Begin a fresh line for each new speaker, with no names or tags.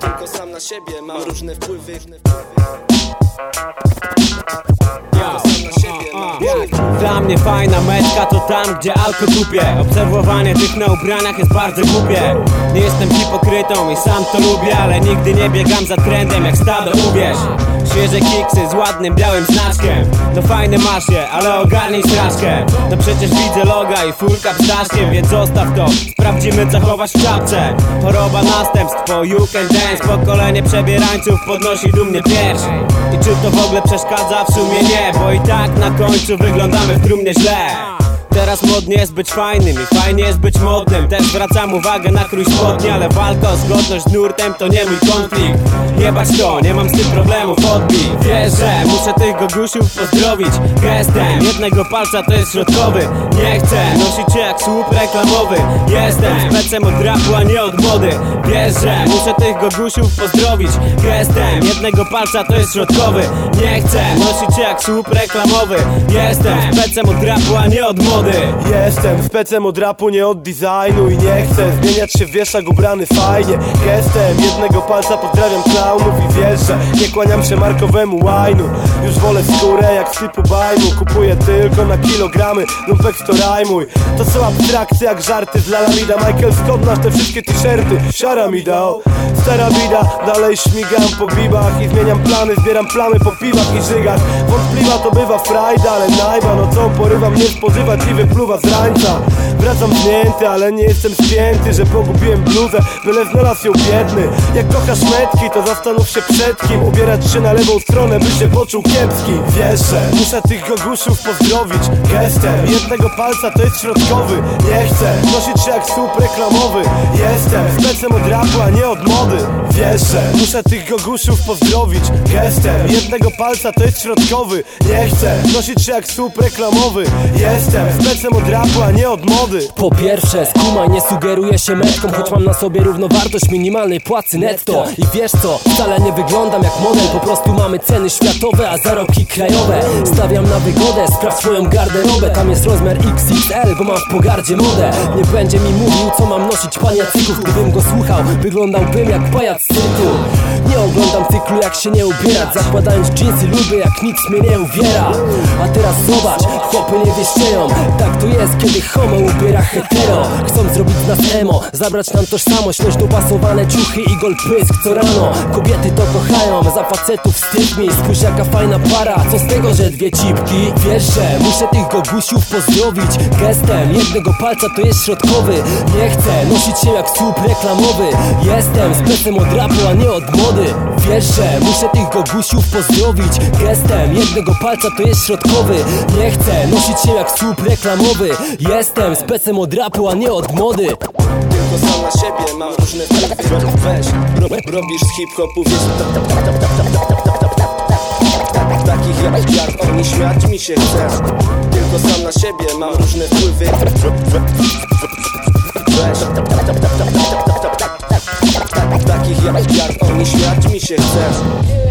Tylko sam na siebie mam różne wpływy.
Ja, Dla mnie fajna meczka to tam, gdzie alko kupię. Obserwowanie tych na ubraniach jest bardzo głupie. Nie jestem hipokrytą i sam to lubię Ale nigdy nie biegam za trendem jak stado, uwierz Świeże kiksy z ładnym białym znaczkiem No fajne masz je, ale ogarnij straszkę. No przecież widzę loga i furka ptaszkiem Więc zostaw to, sprawdzimy co chowasz w czapce. Choroba następstwo, you can dance. Pokolenie przebierańców podnosi dumnie pierś I czy to w ogóle przeszkadza? W sumie nie, bo i tak na końcu wyglądamy w trumnie źle. Teraz modnie jest być fajnym i fajnie jest być modnym. Też zwracam uwagę na krój spodni Ale walka o zgodność z nurtem to nie mój konflikt Jebać to, nie mam z tym problemów odbij Wiesz, że muszę tych gogusiów pozdrowić Gestem. Jednego palca to jest środkowy Nie chcę nosić się jak słup reklamowy. Jestem specem od rapu, a nie od mody. Wiesz, że muszę tych gogusiów pozdrowić Gestem. Jednego palca to jest środkowy Nie chcę nosić się jak słup reklamowy. Jestem specem od rapu, a nie od mody.
Jestem specem od rapu, nie od designu I nie chcę zmieniać się w wieszak ubrany fajnie. Gestem jednego palca pozdrawiam klaunów I nie kłaniam się markowemu łajnu Już wolę skórę jak z typu bajmu. Kupuję tylko na kilogramy, lumpek to rajmuj To są abstrakcje jak żarty z Lalamida Michael Scott nasz te wszystkie t-shirty? Szara mi dał, stara bida. Dalej śmigam po bibach i zmieniam plany. Zbieram plamy po piwach i żygach. Wątpliwa to bywa frajda, ale najba. No co porywam nie spożywać i wypluwa z rańca. Wracam zmięty, ale nie jestem spięty Że pogubiłem bluzę, byle znalazł ją biedny. Jak kochasz metki, to zastanów się przed kim Ubierać się na lewą stronę, by się poczuł kiepski. Wiesz, że muszę tych gogusiów pozdrowić. Gestem jednego palca to jest środkowy. Nie chcę nosić jak słup reklamowy. Jestem specem od rapu, a nie od mody. Wiesz, że muszę tych gogusiów pozdrowić. Gestem jednego palca to jest środkowy. Nie chcę nosić się jak słup reklamowy. Jestem specem od rapu, a nie od mody.
Po pierwsze, skumaj, nie sugeruję się metką Choć mam na sobie równowartość minimalnej płacy netto. I wiesz co, wcale nie wyglądam jak model Po prostu mamy ceny światowe, a zarobki krajowe. Stawiam na wygodę, sprawdź swoją garderobę Tam jest rozmiar XXL, bo mam w pogardzie modę. Nie będzie mi mówił, co mam nosić paniacyków Gdybym go słuchał, wyglądałbym jak pajac z cyrku Nie oglądam cyklu, jak się nie ubierać Zakładając jeansy lubię, jak nic mnie nie uwiera. A teraz zobacz, chłopy nie wieszczeją Tak to jest, kiedy homo ubiera hetero. Chcą zrobić z nas emo, zabrać nam tożsamość Noś dopasowane ciuchy i gold pysk co rano. Kobiety to kochają, za facetów wstyd mi. Spójrz jaka fajna para, co z tego, że dwie cipki? Wiesz, że muszę tych gogusiów pozdrowić. Gestem jednego palca to jest środkowy. Nie chcę nosić się jak słup reklamowy. Jestem specem od rapu, a nie od mody Wiesz, że muszę tych gogusiów pozdrowić Gestem jednego palca to jest środkowy Nie chcę nosić się jak słup reklamowy Jestem specem od rapu, a nie od mody
Tylko sam na siebie mam różne wpływy Weź, ro, robisz z hip-hopu, wiesz Takich jak, jak oni śmiać mi się chce Tylko sam na siebie mam różne wpływy Takich